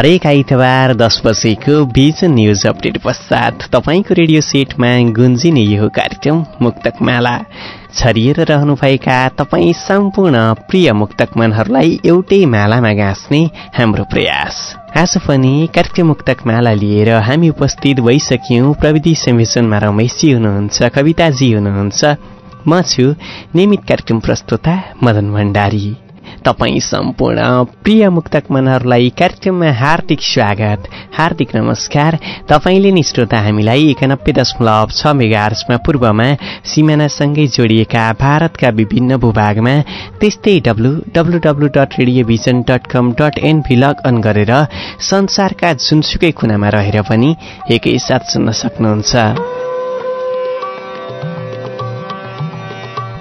हरेक आइतबार दस बजेको भिजन न्युज अपडेट पश्चात तपाईँको रेडियो सेटमा गुन्जिने यो कार्यक्रम मुक्तक माला छरिएर रहनुभएका तपाईँ सम्पूर्ण प्रिय मुक्तक मनहरूलाई एउटै मालामा गाँच्ने हाम्रो प्रयास। आज पनि कार्यक्रम मुक्तक माला लिएर हामी उपस्थित भइसक्यौँ प्रविधि संयोजनमा रमेशजी हुनुहुन्छ कविताजी हुनुहुन्छ। म छु नियमित कार्यक्रम प्रस्तुता मदन भण्डारी। तपाईँ सम्पूर्ण प्रिय मुक्तक मनहरूलाई कार्यक्रममा हार्दिक स्वागत। हार्दिक नमस्कार। तपाईँले नि श्रोता हामीलाई एकानब्बे दशमलव छ मेगार्समा पूर्वमा सिमानासँगै जोडिएका भारतका विभिन्न भूभागमा त्यस्तै W W W dot radiovision dot com dot NP log on गरेर संसारका जुनसुकै कुनामा रहेर पनि एकैसाथ सुन्न सक्नुहुन्छ।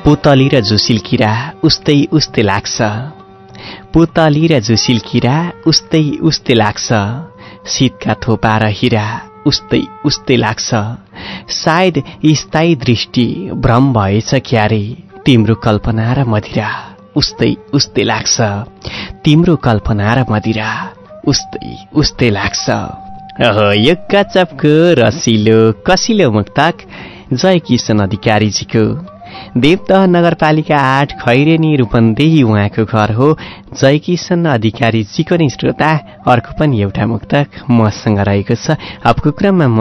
पुतली र झुसिल किरा उस्तै उस्तै लाग्छ। पुतली र झुसिल किरा उस्तै उस्तै लाग्छ। शीतका थोपा र हिरा उस्तै उस्तै लाग्छ। सायद स्थायी दृष्टि भ्रम भएछ क्यारे। तिम्रो कल्पना र मदिरा उस्तै उस्तै लाग्छ। तिम्रो कल्पना र मदिरा उस्तै उस्तै लाग्छ। ओहो यो रसिलो कसिलो मुक्तक जय किशन अधिकारीजीको देवदह नगरपालिका आठ खैरेनी रूपन्देही उहाँको घर हो। जयकिशन अधिकारीजीको नै श्रोता अर्को पनि एउटा मुक्तक मसँग रहेको छ। अबको क्रममा म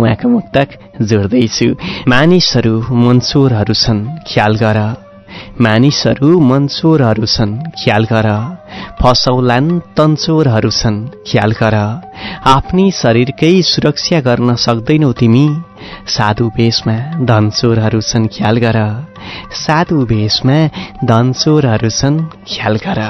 उहाँको मुक्तक जोड्दैछु। मानिसहरू मन्सोरहरू छन् ख्याल गर। मानिसहरू मन्चोरहरू छन् ख्याल गर। फसौलान् तन्चोरहरू छन् ख्याल गर। आफ्नै शरीरकै सुरक्षा गर्न सक्दैनौ तिमी। साधु भेषमा धनचोरहरू छन् ख्याल गर। साधु भेषमा धनचोरहरू छन् ख्याल गर।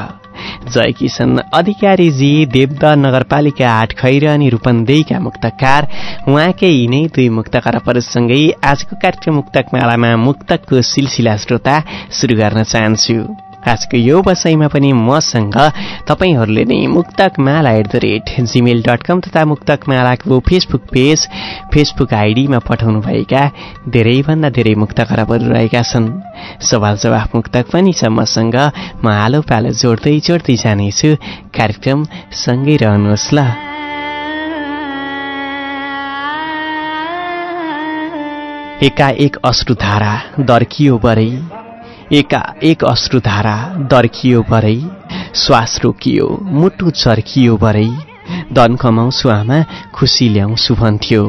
जय किशन अधिकारीजी देवदा नगरपालिका आठ खैरानी रूपन्देहीका मुक्तकार उहाँकै यिनै दुई मुक्तकारपहरूसँगै आजको कार्यक्रम मुक्तक मालामा मुक्तकको सिलसिला श्रोता सुरु गर्न चाहन्छु। आजको यो बसाइमा पनि मसँग तपाईँहरूले नै Muktak Mala at the rate Gmail dot com तथा मुक्तक मालाको फेसबुक पेज फेसबुक आइडीमा पठाउनुभएका धेरैभन्दा धेरै मुक्त खराबहरू रहेका छन्। सवाल जवाफ मुक्तक पनि छ मसँग। म आलो पालो जोड्दै जोड्दै जानेछु। कार्यक्रम सँगै रहनुहोस् ल। एकाएक अश्रुधारा दर्कियो बरै। एका एक अश्रुधारा दर्कियो बरै श्वास रोकियो मुटु चर्कियो बरै धन कमाउँछु आमा खुसी ल्याउँछु भन्थ्यो।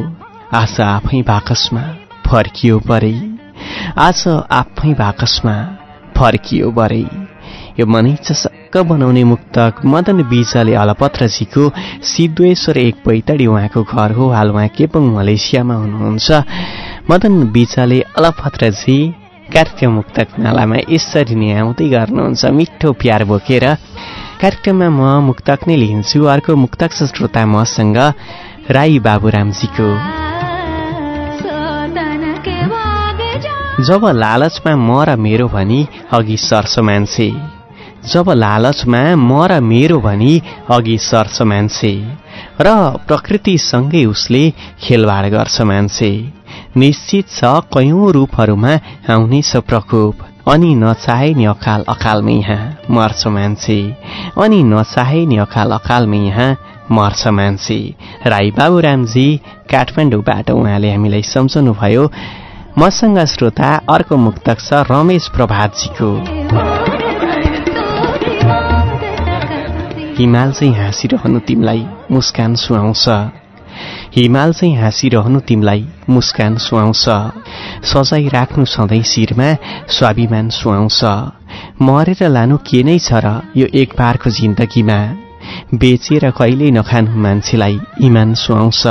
आज आफै बाकसमा फर्कियो बरै आज आफै बाकसमा फर्कियो बरै यो मनै चसक्क बनाउने मुक्तक मदन बिजाले अलपत्रजीको सिद्धेश्वर एक पैतडी उहाँको घर हो हाल उहाँ केपङ मलेसियामा हुनुहुन्छ। मदन बिचाले अलपत्रजी कार्यक्रम मुक्तक नालामा यसरी नै आउँदै गर्नुहुन्छ मिठो प्यार बोकेर। कार्यक्रममा म मुक्तक नै लिन्छु अर्को मुक्तक श्रोता मसँग राई बाबुरामजीको। जब लालचमा म र मेरो भनी अघि सर्छ मान्छे। जब लालचमा म र मेरो भनी अघि सर्छ मान्छे। र प्रकृतिसँगै उसले खेलवाड गर्छ मान्छे। निश्चित छ कयौँ रूपहरूमा आउनेछ प्रकोप। अनि नचाहे नि अकाल अकालमै यहाँ मर्छ मान्छे। अनि नचाहे नि अकाल अकालमै यहाँ मर्छ मान्छे। राई बाबुरामजी काठमाडौँबाट उहाँले हामीलाई सम्झाउनु भयो मसँग श्रोता अर्को मुक्तक छ रमेश प्रभातजीको। हिमाल चाहिँ हाँसिरहनु तिमीलाई मुस्कान सुहाउँछ। हिमाल चाहिँ हाँसिरहनु तिमीलाई मुस्कान सुहाउँछ। सजाई राख्नु सधैँ शिरमा स्वाभिमान सुहाउँछ। मरेर लानु के नै छ र यो एक बारको जिन्दगीमा? बेचेर कहिल्यै नखानु मान्छेलाई इमान सुहाउँछ।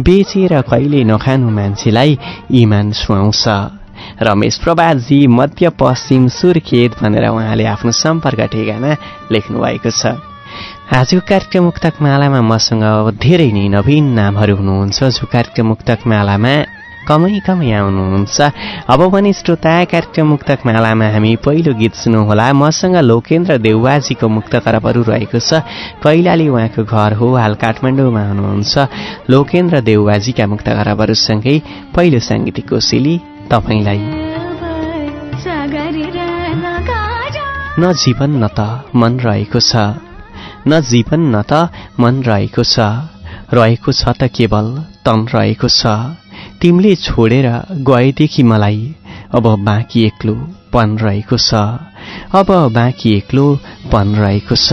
बेचेर कहिल्यै नखानु मान्छेलाई इमान सुहाउँछ। रमेश प्रभातजी मध्यपश्चिम सुर्खेत भनेर उहाँले आफ्नो सम्पर्क ठेगाना लेख्नुभएको छ। आजको कार्यक्रम मुक्तक मालामा मसँग धेरै नै नवीन नामहरू हुनुहुन्छ। जो कार्यक्रम मुक्तक मालामा कमै कमै आउनुहुन्छ। अब पनि श्रोता कार्यक्रम मुक्तक मालामा हामी पहिलो गीत सुन्नुहोला। मसँग लोकेन्द्र देउवाजीको मुक्त करपहरू रहेको छ। कैलाली उहाँको घर हो हाल काठमाडौँमा हुनुहुन्छ। लोकेन्द्र देउवाजीका मुक्त करपहरूसँगै पहिलो साङ्गीतिक कोसेली तपाईँलाई। न जीवन न त मन रहेको छ। न जीवन न त मन रहेको छ। रहेको छ त केवल तन रहेको छ। तिमीले छोडेर गएदेखि मलाई अब बाँकी एक्लो पन रहेको छ। अब बाँकी एक्लो पन रहेको छ।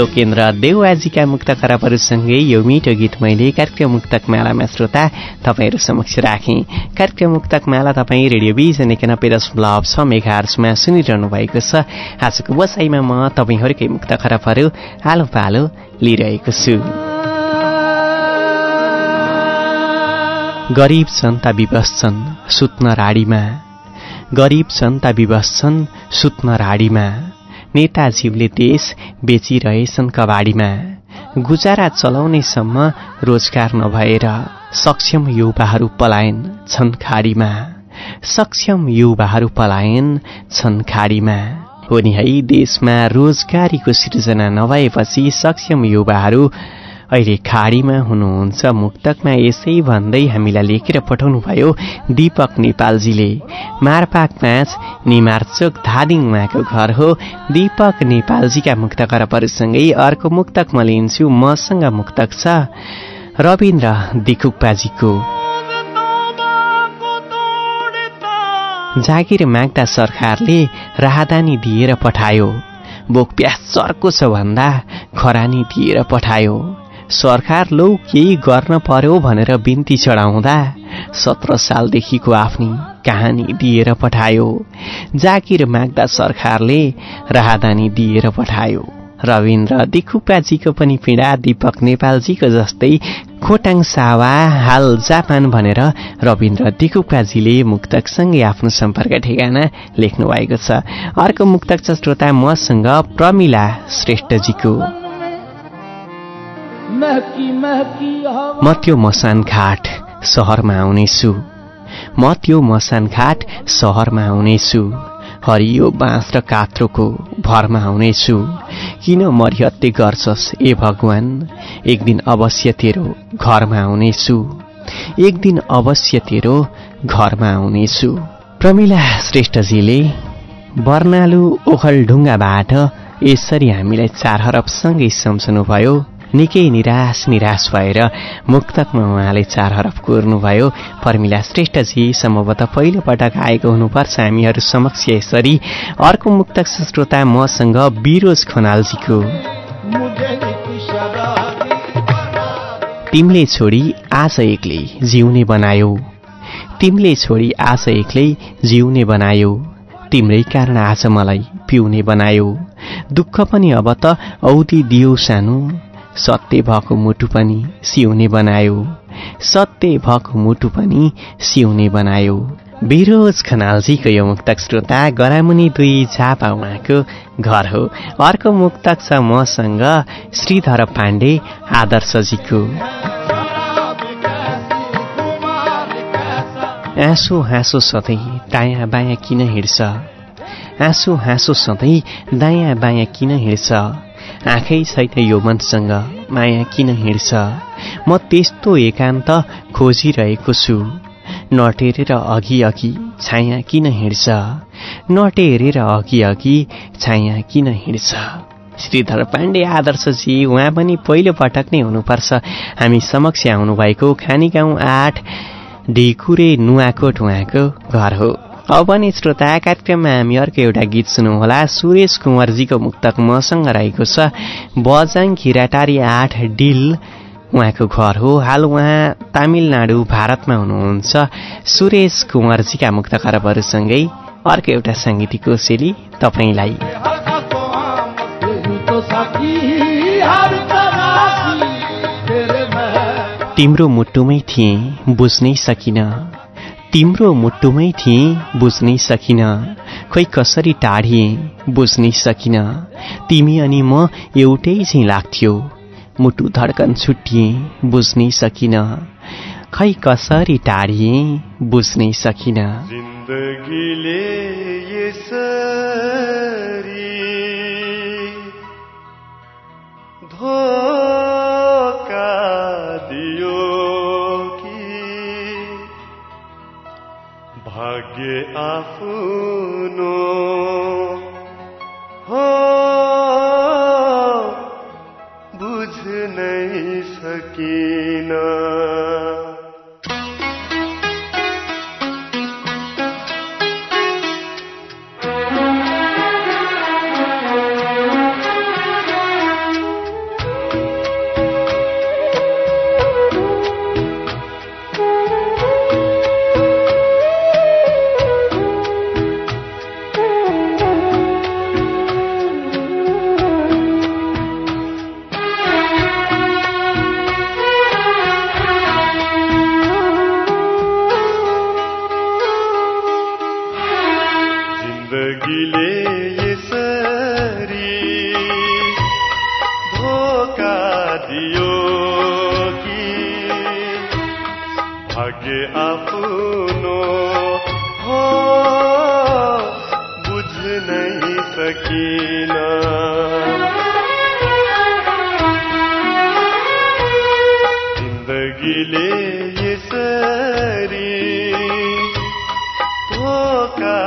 लोकेन्द्र देउवाजीका मुक्त खराबहरूसँगै यो मिठो गीत मैले कार्यक्रम मुक्तक मालामा श्रोता तपाईँहरू समक्ष राखेँ। कार्यक्रम मुक्तक माला तपाईँ रेडियो बिजन एकानब्बे दशमलव छ मेघार्समा सुनिरहनु भएको छ। आजको बसाइमा म तपाईँहरूकै मुक्त खराबहरू आलो पालो लिइरहेको छु। गरिब जनता विवश छन् सुत्न राडीमा। गरिब जनता विवश छन् सुत्न राडीमा। नेताजीवले देश बेचिरहेछन् कबाडीमा। गुजारा चलाउनेसम्म रोजगार नभएर सक्षम युवाहरू पलायन छन् खाडीमा। सक्षम युवाहरू पलायन छन् खाडीमा। हो नि है देशमा रोजगारीको सिर्जना नभएपछि सक्षम युवाहरू अहिले खाडीमा हुनुहुन्छ मुक्तकमा यसै भन्दै हामीलाई लेखेर पठाउनुभयो दीपक नेपालजीले। मारपाक पाँच निमार्चोक धादिङ उहाँको घर हो। दीपक नेपालजीका मुक्त करपहरूसँगै अर्को मुक्तक म लिन्छु मसँग मुक्तक छ रविन्द्र दिकुप्पाजीको जागिर माग्दा सरकारले राहदानी दिएर पठायो। बोक प्यास चर्को छ भन्दा खरानी दिएर पठायो। सरकार लौ केही गर्न पर्यो भनेर बिन्ती चढाउँदा सत्र सालदेखिको आफ्नी कहानी दिएर पठायो। जाकिर माग्दा सरकारले राहदानी दिएर पठायो। रविन्द्र दिखुप्पाजीको पनि पीडा दीपक नेपालजीको जस्तै खोटाङ सावा हाल जापान भनेर रविन्द्र दिकुप्पाजीले मुक्तकसँगै आफ्नो सम्पर्क ठेगाना लेख्नु भएको छ। अर्को मुक्तक छ श्रोता मसँग प्रमिला श्रेष्ठजीको म त्यो मसान घाट सहरमा आउनेछु। म त्यो मसान घाट सहरमा आउनेछु। हरियो बाँस र कात्रोको भरमा आउनेछु। किन मरिहत्ते गर्छस् ए भगवान? एक दिन अवश्य तेरो घरमा आउनेछु। एक दिन अवश्य तेरो घरमा आउनेछु। प्रमिला श्रेष्ठजीले बर्नालु ओखलढुङ्गाबाट यसरी हामीलाई चार हरबसँगै सम्झनुभयो। निकै निराश निराश भएर मुक्तकमा उहाँले चार हरफ कोर्नुभयो। पर्मिला श्रेष्ठजी सम्भवतः पहिलो पटक आएको हुनुपर्छ हामीहरू समक्ष यसरी। अर्को मुक्तक श्रोता मसँग बिरोज खनालजीको। तिमीले छोडी आज एक्लै जिउने बनायो। तिमीले छोडी आज एक्लै जिउने बनायो। तिम्रै कारण आज मलाई पिउने बनायो। दुःख पनि अब त औधी दियो सानो। सत्य भएको मुटु पनि सिउने बनायो। सत्य भएको मुटु पनि सिउने बनायो। बिरोज खनालजीको यो मुक्तक श्रोता गरामुनि दुई झापा उहाँको घर हो। अर्को मुक्तक छ मसँग श्रीधर पाण्डे आदर्शजीको। आँसु हाँसो सधैँ दायाँ बायाँ किन हिँड्छ? आँसु हाँसो सधैँ दायाँ बायाँ किन हिँड्छ? आँखै छैन यो मनसँग माया किन हिँड्छ? म त्यस्तो एकान्त खोजिरहेको छु। नटेरेर अघि अघि छाया किन हिँड्छ? नटेरेर अघि अघि छाया किन हिँड्छ? श्रीधर पाण्डे आदर्शजी उहाँ पनि पहिलो पटक नै हुनुपर्छ। हामी समक्ष आउनुभएको खानी गाउँ आठ ढिकुरे नुवाकोट उहाँको घर हो। अब नि श्रोता कार्यक्रममा हामी अर्को एउटा गीत सुनौँला सुरेश कुँवरजीको मुक्तक मसँग रहेको छ बजाङ खिराटारी आठ डिल उहाँको घर हो। हाल उहाँ तामिलनाडु भारतमा हुनुहुन्छ। सुरेश कुँवरजीका मुक्त खरबहरूसँगै अर्को एउटा साङ्गीतिक कोसेली तपाईँलाई। तिम्रो मुटुमै थिएँ बुझ्नै सकिन। तिम्रो मुटुमै थिएँ बुझ्नै सकिन। खोइ कसरी टाढिए बुझ्नै सकिन। तिमी अनि म एउटै चाहिँ लाग्थ्यो। मुटु धड्कन छुट्टिए बुझ्नै सकिन। खै कसरी टाढिए बुझ्नै सकिन। जिन्दगीले धोका भाग्य भाग्य आफ्नो हो बुझ नहीं सकिना। जिन्दगीले यसरी धोका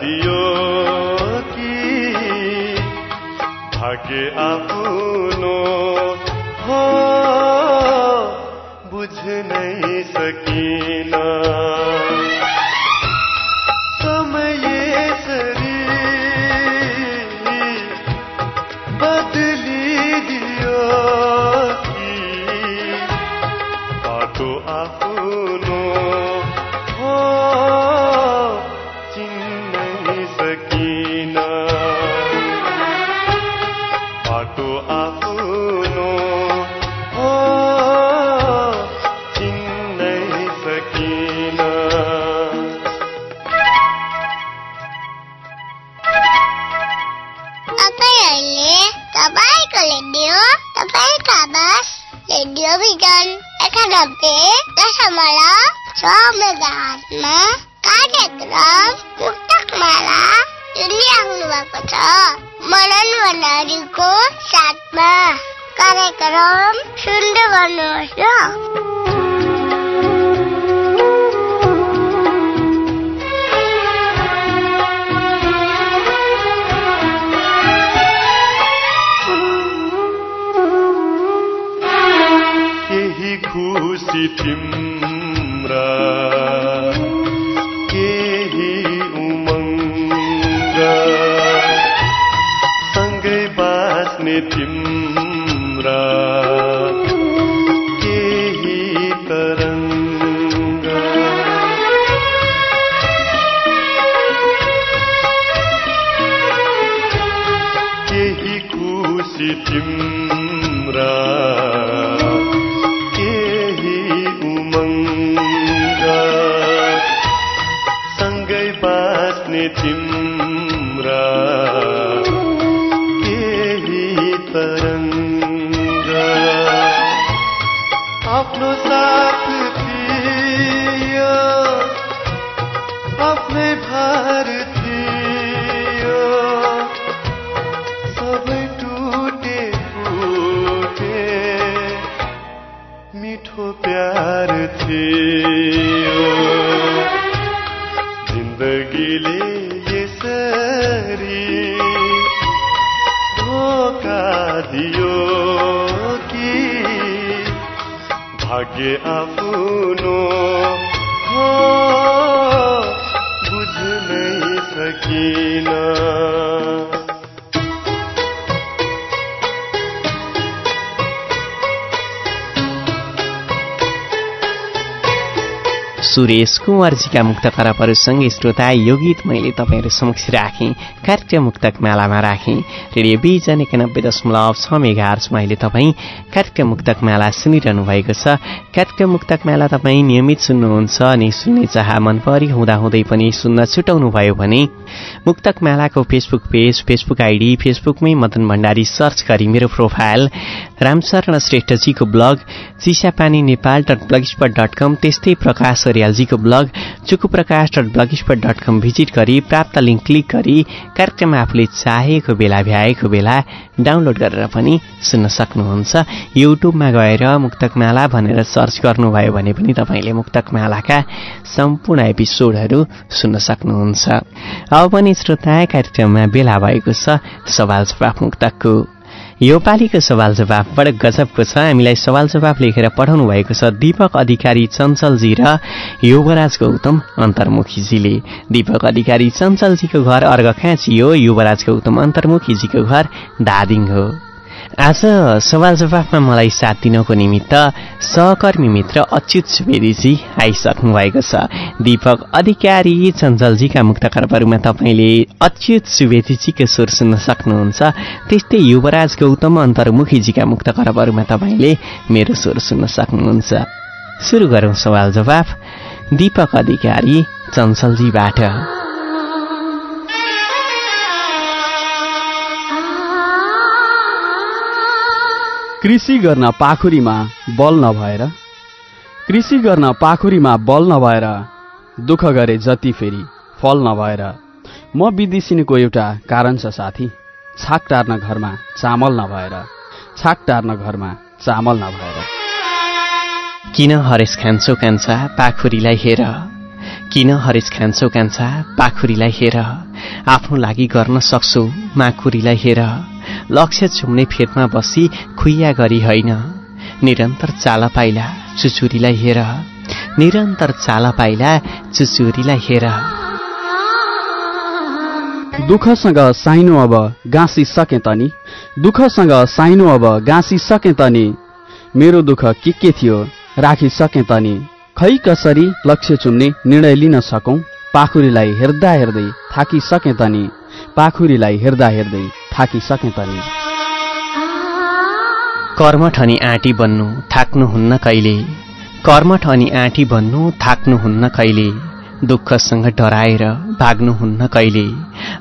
दियो कि। भाग्य आफ्नो हो बुझ नै भिजन एकानब्बे दशमलव छ छ भण्डारीको साथमा कार्यक्रम सुन्दै गर्नुहोस् तिम्रा आफ्नै भार थियो सबै टुटे फुटे मिठो प्यार थियो। जिन्दगीले यसरी धोका दियो कि भाग्य आफ्नो सुरेश कुँवरजीका मुक्त श्रोता यो गीत मैले तपाईँहरू समक्ष राखेँ। कार्यक्रम मुक्तक मालामा राखेँ। रेडियो बिजन एकानब्बे दशमलव छ मेगा अहिले तपाईँ कार्यक्रम मुक्तक माला सुनिरहनु भएको छ। कार्यक्रम मुक्तक माला तपाईँ नियमित सुन्नुहुन्छ अनि सुन्ने चाह मन परि हुँदाहुँदै पनि सुन्न छुटाउनु भयो भने मुक्तक मालाको फेसबुक पेज फेसबुक आइडी फेसबुकमै मदन भण्डारी सर्च गरी मेरो profile Ramsharan श्रेष्ठजीको blog Chisapani Nepal dot blogspot dot com त्यस्तै Prakash अर्यालजीको blog Chukuprakash dot blogspot dot com visit गरी प्राप्त लिङ्क क्लिक गरी कार्यक्रम आफूले चाहेको बेला भ्याएको बेला डाउनलोड गरेर पनि सुन्न सक्नुहुन्छ। युट्युबमा गएर मुक्तकमाला भनेर सर्च गर्नुभयो भने पनि तपाईँले मुक्तकमालाका सम्पूर्ण एपिसोडहरू सुन्न सक्नुहुन्छ। अब पनि श्रोता कार्यक्रममा बेला भएको छ। सवाल जवाफ मुक्तकको यो पालिको सवाल जवाफ बडो गजबको छ। हामीलाई सवाल जवाफ लेखेर पठाउनु भएको छ दीपक अधिकारी चञ्चलजी र युवराज गौतम अन्तर्मुखीजीले। दीपक अधिकारी चञ्चलजीको घर अर्घखाँची हो युवराज गौतम अन्तर्मुखीजीको घर धादिङ हो। आज सवाल जवाफमा मलाई साथ दिनको निमित्त सहकर्मी मित्र अच्युत सुवेदीजी आइसक्नु भएको छ। दीपक अधिकारी चञ्चलजीका मुक्त खरबहरूमा तपाईँले अच्युत सुवेदीजीको स्वर सुन्न सक्नुहुन्छ। त्यस्तै युवराज गौतम अन्तर्मुखीजीका मुक्त खरबहरूमा तपाईँले मेरो स्वर सुन्न सक्नुहुन्छ। सुरु गरौँ सवाल जवाफ। दीपक अधिकारी चञ्चलजीबाट। कृषि गर्न पाखुरीमा बल नभएर कृषि गर्न पाखुरीमा बल नभएर दुःख गरे जति फेरि फल नभएर म विदेशिनको एउटा कारण छ साथी छाक टार्न घरमा चामल नभएर छाक टार्न घरमा चामल नभएर। किन हरेस खान्छौ कान्छा पाखुरीलाई हेर? किन हरेस खान्छौ कान्छा पाखुरीलाई हेर? आफ्नो लागि गर्न सक्छौ माखुरीलाई हेर? लक्ष्य छुम्ने फेदमा बसी खुइया गरी होइन। निरन्तर चाला पाइला चुचुरीलाई हेर। निरन्तर चाला पाइला चुचुरीलाई हेर। दुःखसँग साइनो अब गाँसिसके त नि दुःखसँग साइनो अब गाँसिसके त नि मेरो दुःख के के थियो राखिसके त नि खै कसरी लक्ष्य चुम्ने निर्णय लिन सकौं? पाखुरीलाई हेर्दा हेर्दै थाकिसके त नि पाखुरीलाई हेर्दा हेर्दै थाकिसके त नि कर्मठ अनि आँटी बन्नु थाक्नुहुन्न कहिले? कर्मठ अनि आँटी बन्नु थाक्नुहुन्न कहिले? दुःखसँग डराएर भाग्नुहुन्न कहिले?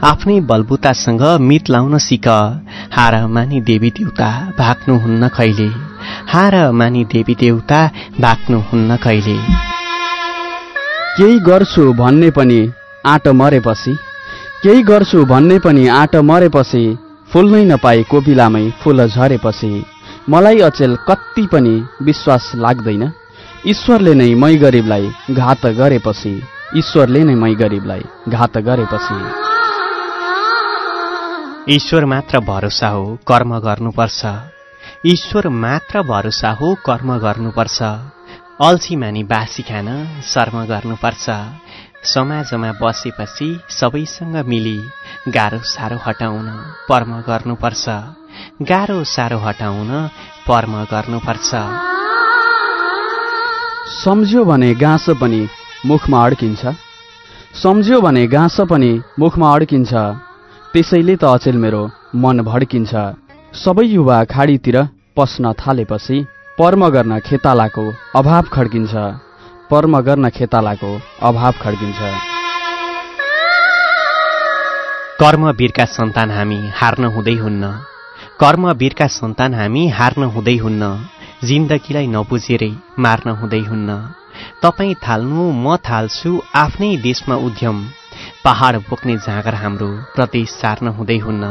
आफ्नै बलबुतासँग मित लाउन सिक हार मानी देवी देउता भाग्नुहुन्न कहिले? हार मानी देवी देउता भाग्नुहुन्न कहिले? केही गर्छु भन्ने पनि आँट मरेपछि केही गर्छु भन्ने पनि आँट मरेपछि फुल्नै नपाए कोपिलामै फुल झरेपछि। मलाई अचेल कति पनि विश्वास लाग्दैन। ईश्वरले नै मै गरिबलाई घात गरेपछि। ईश्वरले नै मै गरिबलाई घात गरेपछि। ईश्वर मात्र भरोसा हो कर्म गर्नुपर्छ। ईश्वर मात्र भरोसा हो कर्म गर्नुपर्छ। अल्छी मानी बासी खान शर्म गर्नुपर्छ। समाजमा बसेपछि सबैसँग मिली गाह्रो साह्रो हटाउन पर्म गर्नुपर्छ। गाह्रो साह्रो हटाउन पर्म गर्नुपर्छ। सम्झ्यो भने गाँसो पनि मुखमा अड्किन्छ। सम्झ्यो भने गाँसो पनि मुखमा अड्किन्छ। त्यसैले त अचेल मेरो मन भड्किन्छ। सबै युवा खाडीतिर पस्न थालेपछि पर्म गर्न खेतालाको अभाव खड्किन्छ। पर्म गर्न खेतालाको अभाव खड्किन्छ। कर्मवीरका सन्तान हामी हार्न हुँदै हुन्न। कर्मवीरका सन्तान हामी हार्न हुँदै हुन्न। जिन्दगीलाई नबुझेरै मार्न हुँदै हुन्न। तपाईँ थाल्नु म थाल्छु आफ्नै देशमा उद्यम। पहाड बोक्ने जाँगर हाम्रो प्रदेश सार्न हुँदै हुन्न।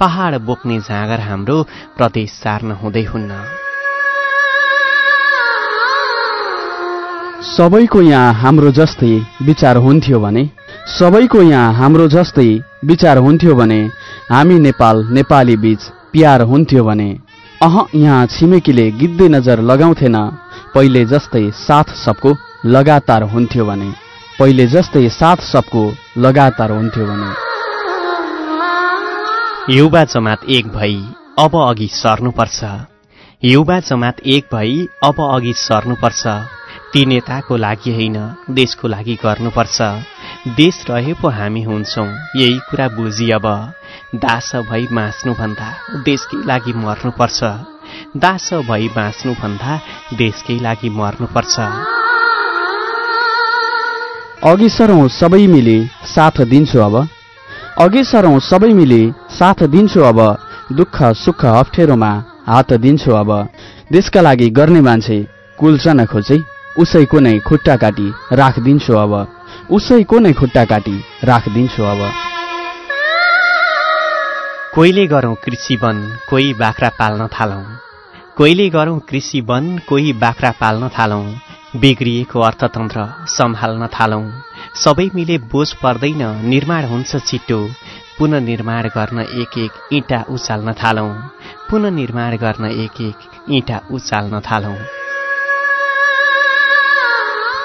पहाड बोक्ने जाँगर हाम्रो प्रदेश सार्न हुँदै हुन्न। सबैको यहाँ हाम्रो जस्तै विचार हुन्थ्यो भने सबैको यहाँ हाम्रो जस्तै विचार हुन्थ्यो भने हामी नेपाल नेपाली बीच प्यार हुन्थ्यो भने अह यहाँ छिमेकीले गिद्धे नजर लगाउँथेन। पहिले जस्तै साथ सबको लगातार हुन्थ्यो भने पहिले जस्तै साथ सबको लगातार हुन्थ्यो भने। युवा जमात एक भई अब अघि सर्नुपर्छ। युवा जमात एक भई अब अघि सर्नुपर्छ। ती नेताको लागि होइन देशको लागि गर्नुपर्छ। देश रहे पो हामी हुन्छौँ यही कुरा बुझी अब। दास भई बाँच्नुभन्दा देशकै लागि मर्नुपर्छ। दास भई बाँच्नुभन्दा देशकै लागि मर्नुपर्छ। अघि सरौँ सबै मिली साथ दिन्छु अब। अघि सरौँ सबै मिली साथ दिन्छु अब। दुःख सुख अप्ठ्यारोमा हात दिन्छु अब। देशका लागि गर्ने मान्छे कुल्चन खोजे उसैको नै खुट्टा काटी राखिदिन्छु अब। उसैको नै खुट्टा काटी राखिदिन्छु अब। कोहीले गरौँ कृषि वन कोही बाख्रा पाल्न थालौँ। कोहीले गरौँ कृषि वन कोही बाख्रा पाल्न थालौँ। बिग्रिएको अर्थतन्त्र सम्हाल्न थालौँ। सबै मिले बोझ पर्दैन निर्माण हुन्छ छिट्टो। पुननिर्माण गर्न एक एक इँटा उचाल्न थालौँ। पुननिर्माण गर्न एक एक इँटा उचाल्न थालौँ।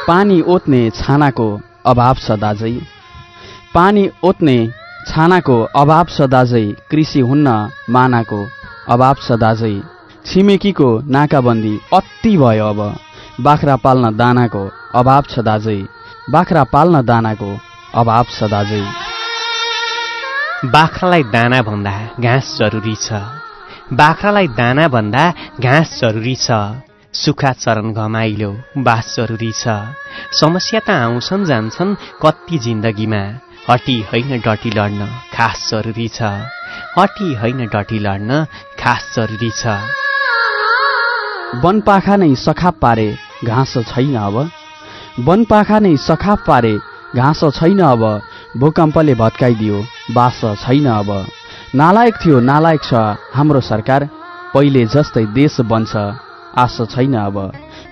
पानी ओत्ने छानाको अभाव छ दाजै। पानी ओत्ने छानाको अभाव छ दाजै कृषि हुन्न मानाको अभाव छ दाजै। छिमेकीको नाकाबन्दी अति भयो अब। बाख्रा पाल्न दानाको अभाव छ दाजै। बाख्रा पाल्न दानाको अभाव छ दाजै। बाख्रालाई दाना भन्दा घाँस जरुरी छ। बाख्रालाई दाना भन्दा घाँस जरुरी छ। सुखा चरण घमाइलो बास जरुरी छ। समस्या त आउँछन् जान्छन् कति जिन्दगीमा। हटी होइन डटी लड्न खास जरुरी छ। हटी होइन डटी लड्न खास जरुरी छ। वनपाखा नै सखाप पारे घाँस छैन अब। वनपाखा नै सखाप पारे घाँस छैन अब। भूकम्पले भत्काइदियो बास छैन अब। नालायक थियो नालायक छ हाम्रो सरकार। पहिले जस्तै देश बन्छ। आश छैन अब।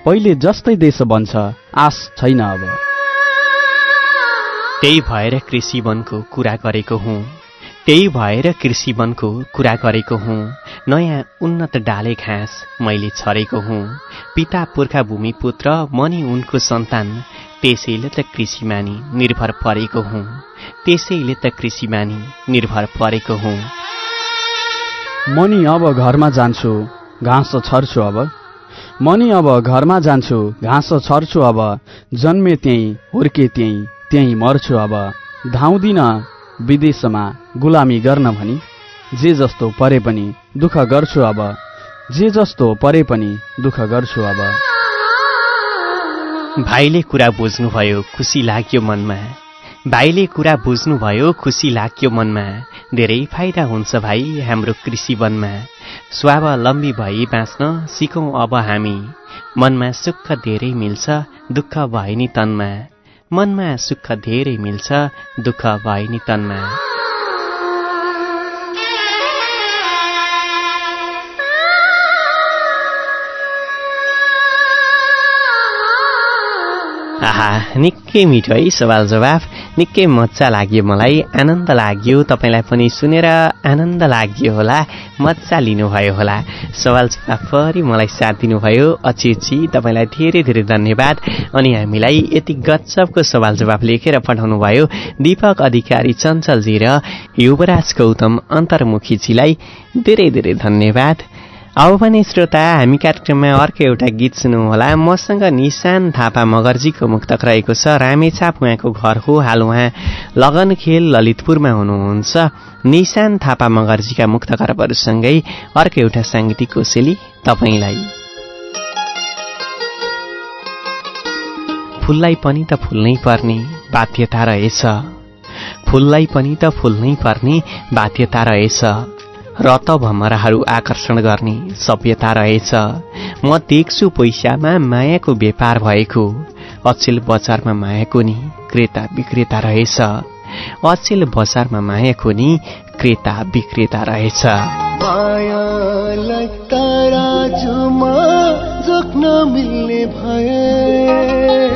पहिले जस्तै देश बन्छ आश छैन अब। त्यही भएर कृषि वनको कुरा गरेको हुँ। त्यही भएर कृषि वनको कुरा गरेको हुँ। नयाँ उन्नत डाले घाँस मैले छरेको हुँ। पिता पुर्खा भूमिपुत्र म नि उनको सन्तान। त्यसैले त कृषिमानी निर्भर परेको हुँ। त्यसैले त कृषिमानी निर्भर परेको हुँ। म नि अब घरमा जान्छु घाँस छर्छु अब। म नि अब घरमा जान्छु घाँस छर्छु अब जन्मे त्यहीँ हुर्के त्यहीँ त्यहीँ मर्छु अब। धाउँदिन विदेशमा गुलामी गर्न भनी जे जस्तो परे पनि दुःख गर्छु अब। जे जस्तो परे पनि दुःख गर्छु अब। भाइले कुरा बुझ्नुभयो खुसी लाग्यो मनमा। भाइले कुरा बुझ्नुभयो खुसी लाग्यो मनमा। धेरै फाइदा हुन्छ भाइ हाम्रो कृषि वनमा। स्वावलम्बी भई बाँच्न सिकौँ अब हामी। मनमा सुख धेरै मिल्छ दुःख भए नि तनमा। मनमा सुख धेरै मिल्छ दुःख भए नि तनमा। आहा निकै मिठो है सवाल जवाफ। निकै मजा लाग्यो मलाई। आनन्द लाग्यो। तपाईँलाई पनि सुनेर आनन्द लाग्यो होला। मजा लिनुभयो होला। सवाल जवाफभरि मलाई साथ दिनुभयो। अचेची तपाईँलाई धेरै धेरै धन्यवाद। अनि हामीलाई यति गच्छबको सवाल जवाफ लेखेर पठाउनु भयो। दीपक अधिकारी चञ्चलजी र युवराज गौतम अन्तर्मुखीजीलाई धेरै धेरै धन्यवाद। अब पनि श्रोता हामी कार्यक्रममा अर्को एउटा गीत सुन्नुहोला मसँग निशान थापा मगर्जीको मुक्तक रहेको छ। रामेछाप उहाँको घर हो। हाल उहाँ लगन खेल ललितपुरमा हुनुहुन्छ। निशान थापा मगर्जीका मुक्तकरबहरूसँगै अर्को एउटा साङ्गीतिक कोसेली तपाईँलाई। फुललाई पनि त फुल्नै पर्ने बाध्यता रहेछ। फुललाई पनि त फुल्नै पर्ने बाध्यता रहेछ। रत भमराहरू आकर्षण गर्ने सभ्यता रहेछ। म देख्छु पैसामा मायाको व्यापार भएको। अचेल बजारमा मायाको नि क्रेता विक्रेता रहेछ। अचेल बजारमा मायाको नि क्रेता विक्रेता रहेछ। मिल्ने भए।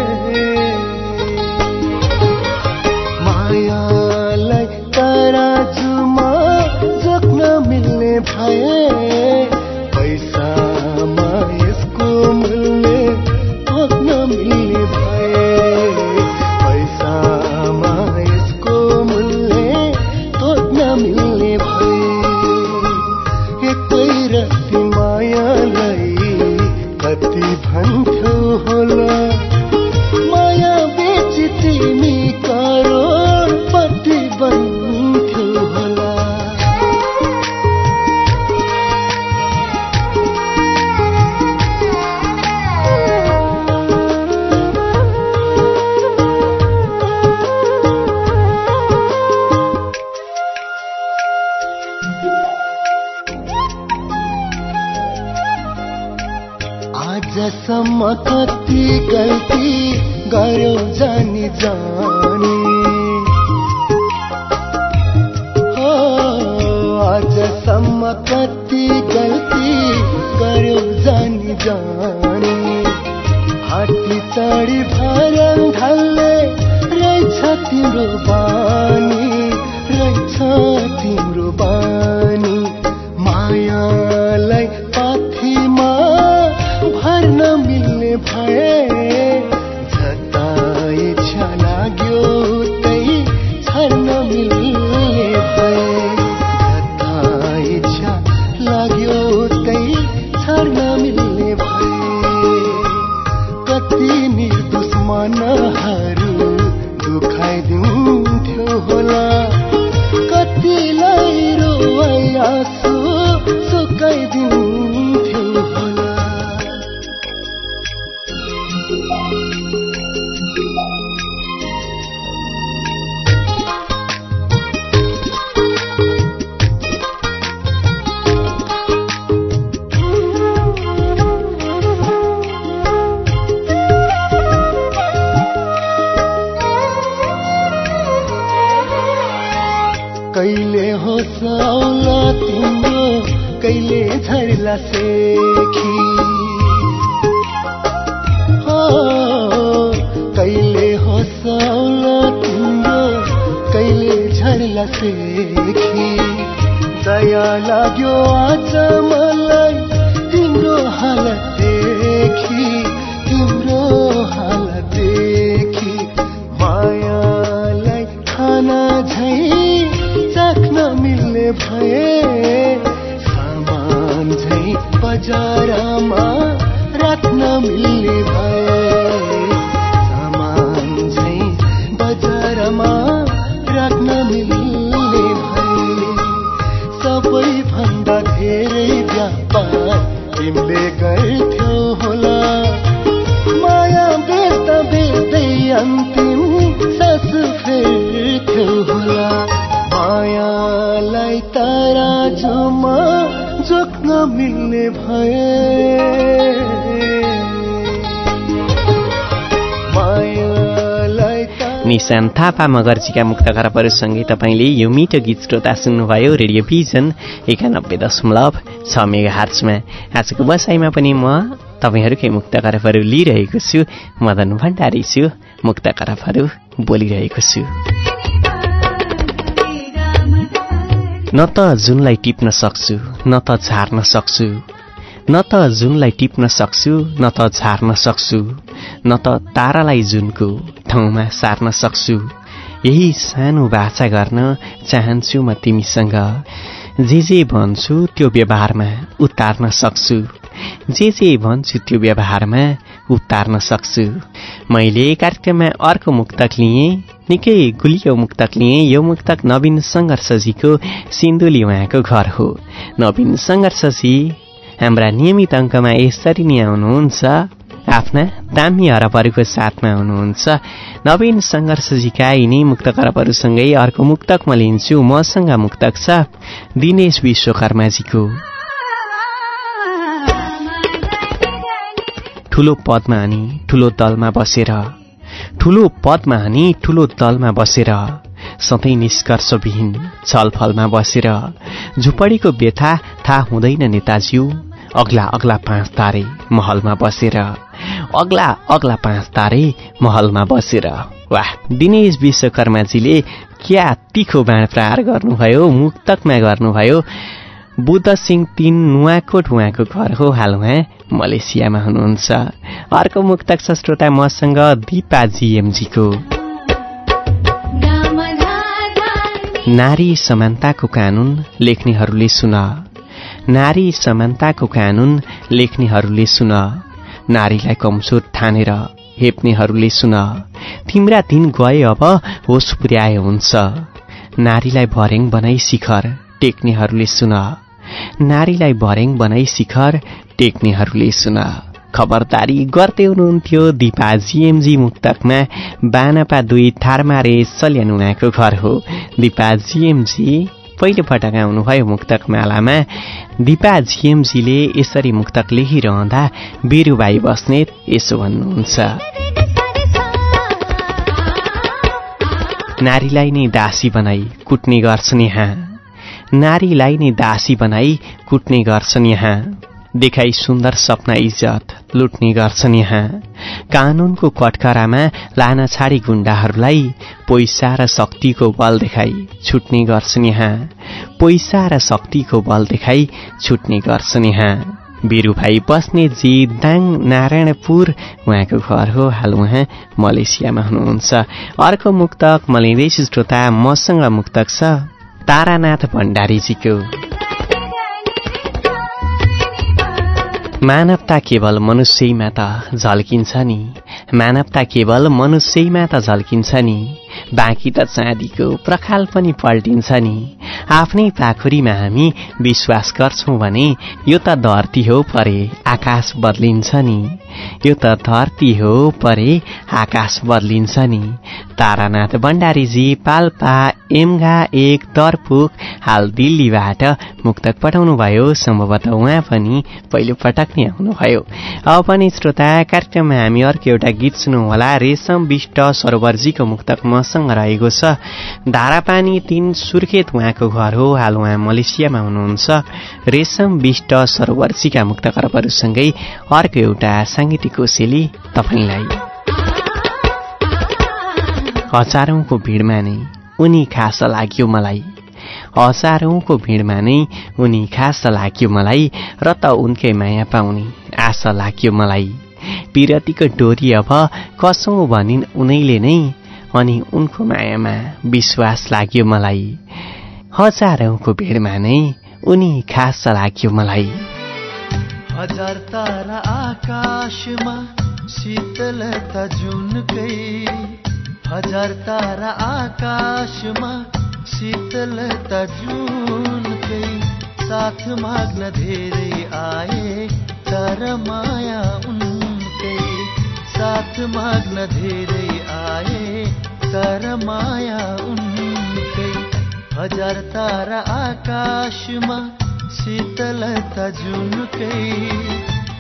मिल्ने भए सुकाइदिन्थ्यो गर्थ्यौ होला। माया बेच्दा बेच्दै अन्तिम निशान थापा मगर्जीका मुक्त खराबहरूसँगै तपाईँले यो मिठो गीत श्रोता सुन्नुभयो रेडियो भिजन एकानब्बे दशमलव छ मेगा हार्चमा आजको बसाइमा पनि म तपाईँहरूकै मुक्त खराबहरू लिइरहेको छु मदन भण्डारी छु मुक्त खराबहरू बोलिरहेको छु। न त जुनलाई टिप्न सक्छु न त झार्न सक्छु। न त जुनलाई टिप्न सक्छु न त झार्न सक्छु। न त तारालाई जुनको ठाउँमा सार्न सक्छु। यही सानो बाछा गर्न चाहन्छु म तिमीसँग। जे जे भन्छु त्यो व्यवहारमा उतार्न सक्छु। जे जे भन्छु त्यो व्यवहारमा उतार्न सक्छु। मैले कार्यक्रममा अर्को मुक्तक लिएँ निकै गुलियो मुक्तक लिएँ। यो मुक्तक नवीन सङ्घर्षजीको सिन्धुली उहाँको घर हो। नवीन सङ्घर्षजी हाम्रा नियमित अङ्कमा यसरी नै आउनुहुन्छ। आफ्ना दामी हरपहरूको साथमा हुनुहुन्छ। नवीन सङ्घर्षजीका यिनै मुक्त करपहरूसँगै अर्को मुक्तक म लिन्छु मसँग मुक्तक छ दिनेश विश्वकर्माजीको। ठुलो पदमा अनि ठुलो दलमा बसेर। ठुलो पदमा अनि ठुलो दलमा बसेर। सधैँ निष्कर्षविहीन छलफलमा बसेर। झुपडीको व्यथा थाहा हुँदैन नेताज्यू। अग्ला अग्ला पाँच तारे महलमा बसेर। अग्ला अग्ला पाँच तारे महलमा बसेर। वाह दिनेश विश्वकर्माजीले क्या तिखो बाँड प्रहार गर्नुभयो मुक्तकमा गर्नुभयो। बुद्ध सिंह तिन नुवाकोट उहाँको घर हो हाल उहाँ मलेसियामा हुनुहुन्छ। अर्को मुक्तक छ श्रोता मसँग दिपा जिएमजीको। नारी समानताको कानुन लेख्नेहरूले सुन। नारी समानताको कानुन लेख्नेहरूले सुन। नारीलाई कमजोर ठानेर हेप्नेहरूले सुन। तिम्रा दिन गए अब होस पुर्याए हुन्छ। नारीलाई भर्याङ बनाई शिखर टेक्नेहरूले सुन। नारीलाई भर्याङ बनाई शिखर टेक्नेहरूले सुन। खबरदारी गर्दै हुनुहुन्थ्यो दिपा जिएमजी मुक्तकमा। बानापा दुई थारमारे सल्यान उहाँको घर हो। दिपा जिएमजी पहिलो पटक आउनुभयो मुक्तक मालामा। दिपा जिएमजीले यसरी मुक्तक लेखिरहँदा बिरुबाई बस्नेत यसो भन्नुहुन्छ। नारीलाई नै दासी बनाई कुट्ने गर्छन् यहाँ। नारीलाई नै दासी बनाई कुट्ने गर्छन् यहाँ। देखाई सुन्दर सपना इज्जत लुट्ने गर्छन् यहाँ। कानुनको कटकरामा लान छाडी गुण्डाहरूलाई पैसा र शक्तिको बल देखाई छुट्ने गर्छन् यहाँ। पैसा र शक्तिको बल देखाई छुट्ने गर्छन् यहाँ। बिरुभाइ बस्नेतजी दाङ नारायणपुर उहाँको घर हो। हाल उहाँ मलेसियामा हुनुहुन्छ। अर्को मुक्तक मलिँदैछु श्रोता मसँग मुक्तक छ तारानाथ भण्डारीजीको। मानवता केवल मनुष्यैमा त झल्किन्छ नि। मानवता केवल मनुष्यैमा त झल्किन्छ नि। बाँकी त चाँदीको प्रखाल पनि पल्टिन्छ नि। आफ्नै पाखुरीमा हामी विश्वास गर्छौँ भने यो त धरती हो परे आकाश बदलिन्छ नि। यो त धरती हो परे आकाश बदलिन्छ नि। तारानाथ भण्डारीजी पाल्पा एमघा एक दरपुक हाल दिल्लीबाट मुक्तक पठाउनु भयो सम्भवतः उहाँ पनि पहिलो पटक नै आउनुभयो। अब पनि श्रोता कार्यक्रममा हामी अर्को एउटा गीत सुनौँ होला रेशम विष्ट सरोवरजीको मुक्तक मसँग रहेको छ। धारापानी तिन सुर्खेत उहाँको घर हो। हाल उहाँ मलेसियामा हुनुहुन्छ। रेशम विष्ट सरोवरजीका मुक्त करपहरूसँगै अर्को एउटा साङ्गीतिक कोसेली तपाईँलाई। हजारौँको भिडमा नै उनी खास लाग्यो मलाई। हजारौँको भिडमा नै उनी खास लाग्यो मलाई र त उनकै माया पाउने आशा लाग्यो मलाई। पिरतीको डोरी अब कसौँ भनिन् उनैले नै अनि उनको मायामा विश्वास लाग्यो मलाई। हजारौँको भिडमा नै उनी खास लाग्यो मलाई। हजार तारा आकाशमा शीतलता जुनकै हजार तारा आकाशमा शीतलता जुनकै साथ माग्न धेरै आए तर माया उनकै। साथ माग्न धेरै आए तर माया उनकै। हजार तारा आकाशमा शीतलता जुनकै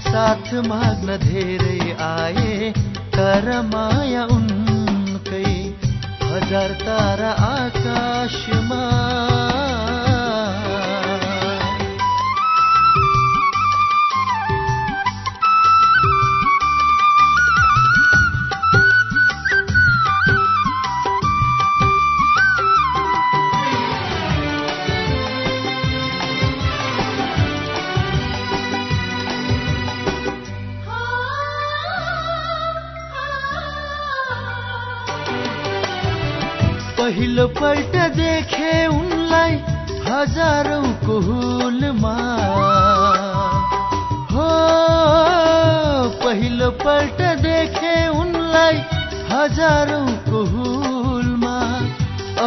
साथ माग्न धेरै आए तर माया उनकै हजार तारा आकाशमा पहिलो पल्ट देखे उनलाई हजारौँको हुलमा हो पहिलो पल्ट देखे उनलाई हजारौँको हुलमा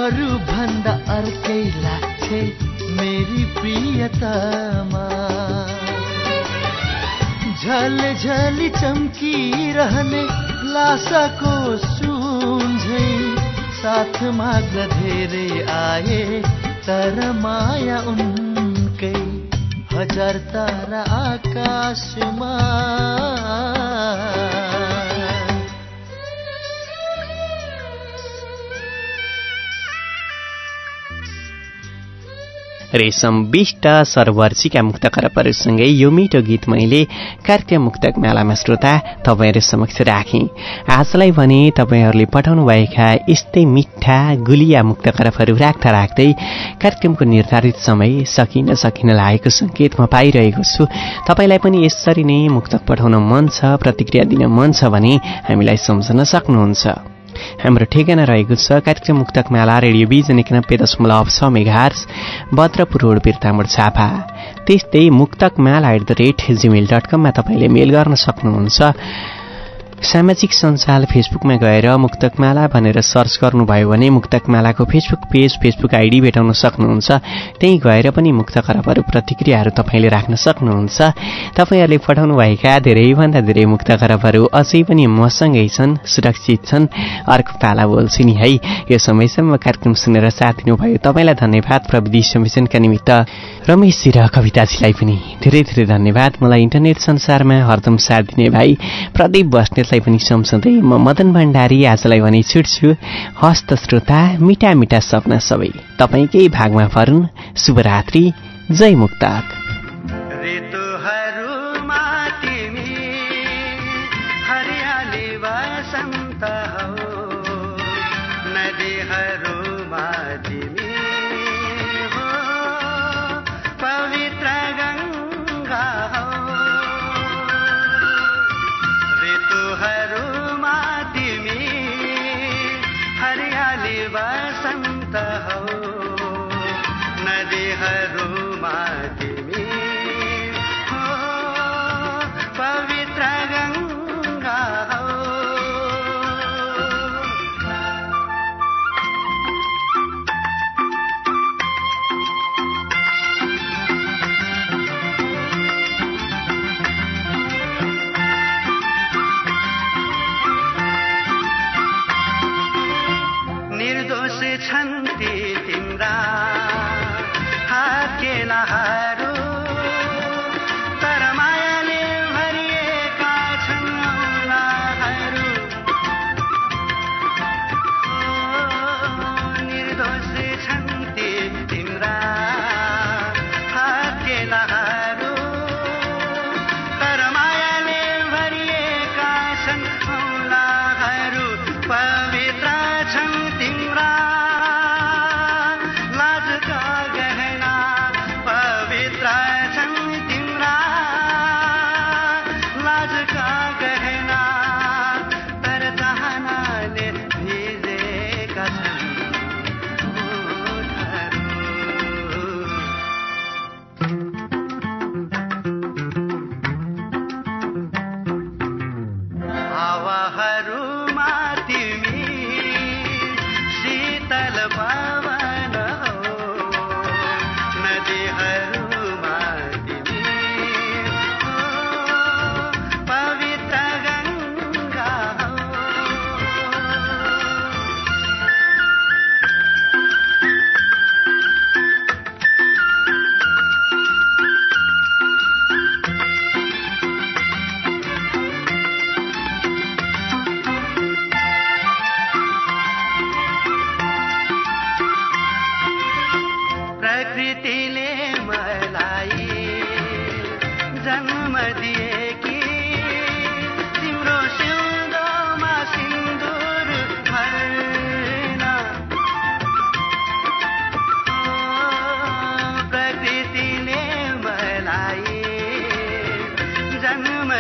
अरू भन्दा अर्कै लाग्थे मेरी प्रियतमा। झल झली चम्किरहने लासाको साथ माग्न धेरै आए तर माया उनकै हजार तारा आकाशमा रेशम विष्ट सरवर्षीका मुक्त करपहरूसँगै यो मिठो गीत मैले कार्यक्रम मुक्तक मेलामा श्रोता तपाईँहरू समक्ष राखेँ। आजलाई भने तपाईँहरूले पठाउनुभएका यस्तै मिठा गुलिया मुक्त करपहरू राख्दा राख्दै कार्यक्रमको निर्धारित समय सकिन सकिन लागेको सङ्केत म पाइरहेको छु। तपाईँलाई पनि यसरी नै मुक्तक पठाउन मन छ प्रतिक्रिया दिन मन छ भने हामीलाई सम्झन सक्नुहुन्छ। हाम्रो ठेगाना रहेको छ। कार्यक्रम मुक्तक माला रेडियो बिजन एकानब्बे दशमलव छ मेघार्स भद्रपुर रोड बिर्तामोड छापा त्यस्तै Muktak Mala at the rate Gmail dot कममा तपाईँले मेल गर्न सक्नुहुन्छ। सामाजिक सञ्जाल फेसबुकमा गएर मुक्तकमाला भनेर सर्च गर्नुभयो भने मुक्तकमालाको फेसबुक पेज फेसबुक आइडी भेटाउन सक्नुहुन्छ। त्यहीँ गएर पनि मुक्त खराबहरू प्रतिक्रियाहरू तपाईँले राख्न सक्नुहुन्छ। तपाईँहरूले पठाउनुभएका धेरैभन्दा धेरै मुक्त खराबहरू अझै पनि मसँगै छन् सुरक्षित छन्। अर्को पाला बोल्छु नि है। यो समयसम्म कार्यक्रम सुनेर साथ दिनुभयो। तपाईँलाई धन्यवाद प्रविधि संयोजनका निमित्त। रमेशजी र कविताजीलाई पनि धेरै धेरै धन्यवाद। मलाई इन्टरनेट संसारमा हरदम साथ दिने भाइ प्रदीप बस्नेतलाई पनि सम्झँदै म मदन भण्डारी आजलाई भने छुट्छु। हस्त श्रोता मिठा मिठा सपना सबै। तपाईँकै भागमा फरुन्। शुभरात्रि। जय मुक्ताक। हरियाली जन्म